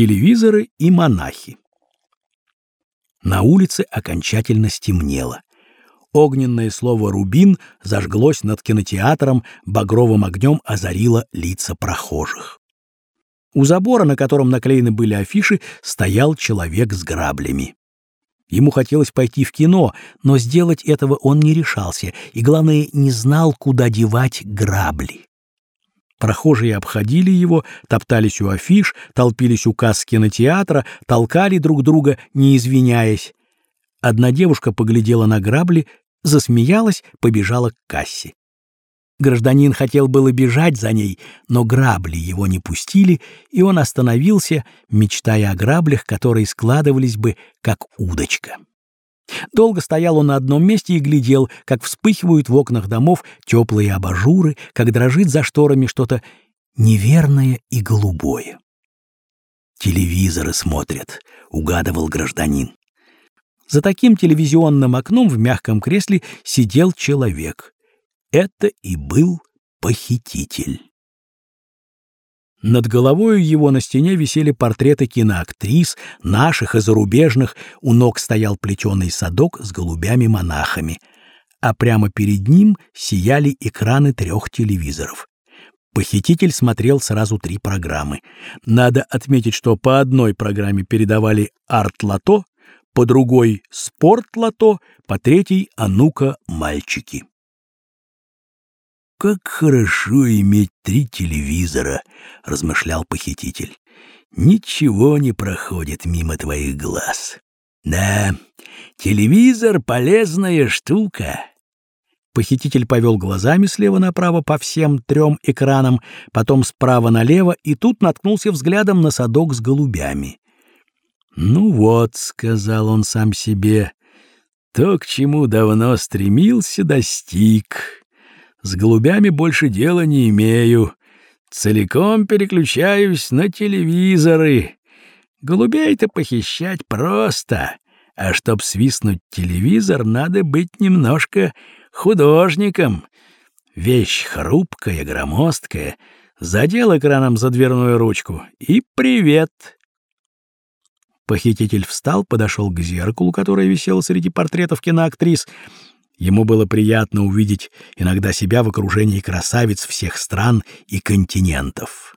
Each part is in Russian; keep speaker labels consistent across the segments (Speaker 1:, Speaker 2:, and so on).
Speaker 1: телевизоры и монахи. На улице окончательно стемнело. Огненное слово «рубин» зажглось над кинотеатром, багровым огнем озарило лица прохожих. У забора, на котором наклеены были афиши, стоял человек с граблями. Ему хотелось пойти в кино, но сделать этого он не решался и, главное, не знал, куда девать грабли. Прохожие обходили его, топтались у афиш, толпились у касс кинотеатра, толкали друг друга, не извиняясь. Одна девушка поглядела на грабли, засмеялась, побежала к кассе. Гражданин хотел было бежать за ней, но грабли его не пустили, и он остановился, мечтая о граблях, которые складывались бы как удочка. Долго стоял он на одном месте и глядел, как вспыхивают в окнах домов теплые абажуры, как дрожит за шторами что-то неверное и голубое. «Телевизоры смотрят», — угадывал гражданин. За таким телевизионным окном в мягком кресле сидел человек. Это и был похититель. Над головой его на стене висели портреты киноактрис, наших и зарубежных, у ног стоял плетеный садок с голубями-монахами, а прямо перед ним сияли экраны трех телевизоров. Похититель смотрел сразу три программы. Надо отметить, что по одной программе передавали «Арт-лото», по другой «Спорт-лото», по третьей «А ну-ка, мальчики». «Как хорошо иметь три телевизора», — размышлял похититель. «Ничего не проходит мимо твоих глаз». «Да, телевизор — полезная штука». Похититель повел глазами слева направо по всем трем экранам, потом справа налево, и тут наткнулся взглядом на садок с голубями. «Ну вот», — сказал он сам себе, — «то, к чему давно стремился, достиг». С голубями больше дела не имею. Целиком переключаюсь на телевизоры. Голубей-то похищать просто, а чтоб свистнуть телевизор, надо быть немножко художником. Вещь хрупкая, громоздкая. Задел экраном за дверную ручку и привет. Похититель встал, подошел к зеркалу, которое висело среди портретов киноактрис, Ему было приятно увидеть иногда себя в окружении красавиц всех стран и континентов.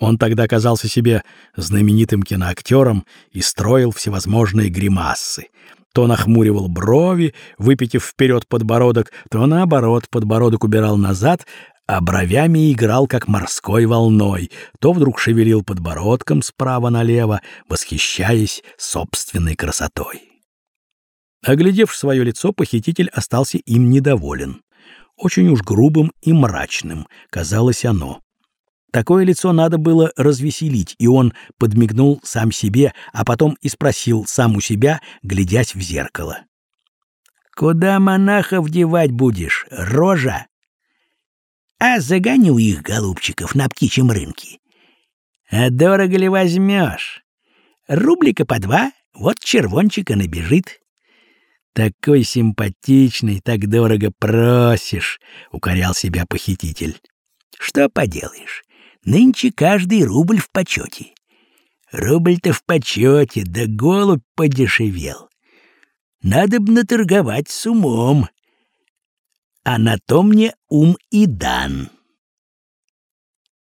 Speaker 1: Он тогда казался себе знаменитым киноактером и строил всевозможные гримасы. То нахмуривал брови, выпитив вперед подбородок, то наоборот подбородок убирал назад, а бровями играл, как морской волной, то вдруг шевелил подбородком справа налево, восхищаясь собственной красотой. Оглядев свое лицо, похититель остался им недоволен. Очень уж грубым и мрачным казалось оно. Такое лицо надо было развеселить, и он подмигнул сам себе, а потом и спросил сам у себя, глядясь в зеркало. «Куда монахов девать будешь, рожа?» «А загоню их, голубчиков, на птичьем рынке». «А дорого ли возьмешь?» «Рублика по два, вот червончика набежит». Такой симпатичный, так дорого просишь, укорял себя похититель. Что поделаешь? Нынче каждый рубль в почете. Рубль-то в почете, да голубь подешевел. Надо б наторговать с умом. А на то мне ум и дан.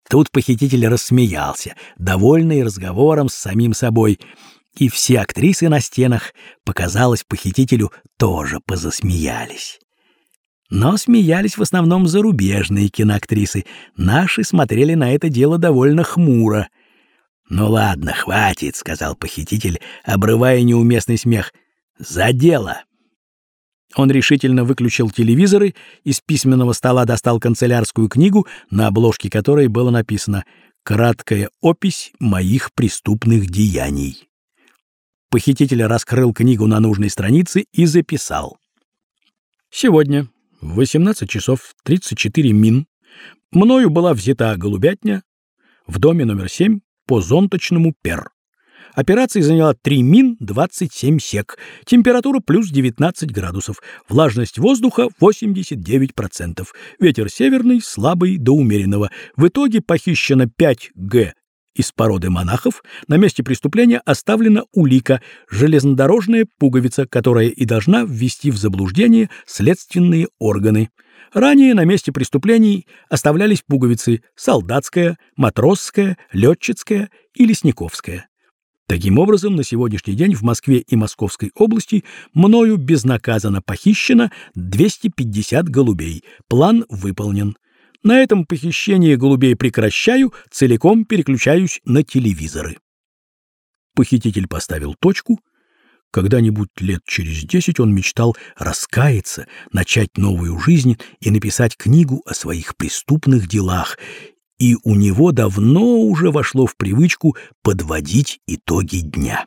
Speaker 1: Тут похититель рассмеялся, довольный разговором с самим собой — и все актрисы на стенах, показалось похитителю, тоже позасмеялись. Но смеялись в основном зарубежные киноактрисы. Наши смотрели на это дело довольно хмуро. «Ну ладно, хватит», — сказал похититель, обрывая неуместный смех. «За дело!» Он решительно выключил телевизоры, из письменного стола достал канцелярскую книгу, на обложке которой было написано «Краткая опись моих преступных деяний». Похититель раскрыл книгу на нужной странице и записал. Сегодня в 18 часов 34 мин мною была взята голубятня в доме номер 7 по зонточному пер. Операция заняла 3 мин 27 сек. Температура плюс 19 градусов. Влажность воздуха 89%. Ветер северный, слабый до умеренного. В итоге похищено 5 г из породы монахов, на месте преступления оставлена улика, железнодорожная пуговица, которая и должна ввести в заблуждение следственные органы. Ранее на месте преступлений оставлялись пуговицы солдатская, матросская, летчицкая и лесниковская. Таким образом, на сегодняшний день в Москве и Московской области мною безнаказанно похищено 250 голубей. План выполнен. На этом похищение голубей прекращаю, целиком переключаюсь на телевизоры. Похититель поставил точку. Когда-нибудь лет через десять он мечтал раскаяться, начать новую жизнь и написать книгу о своих преступных делах, и у него давно уже вошло в привычку подводить итоги дня.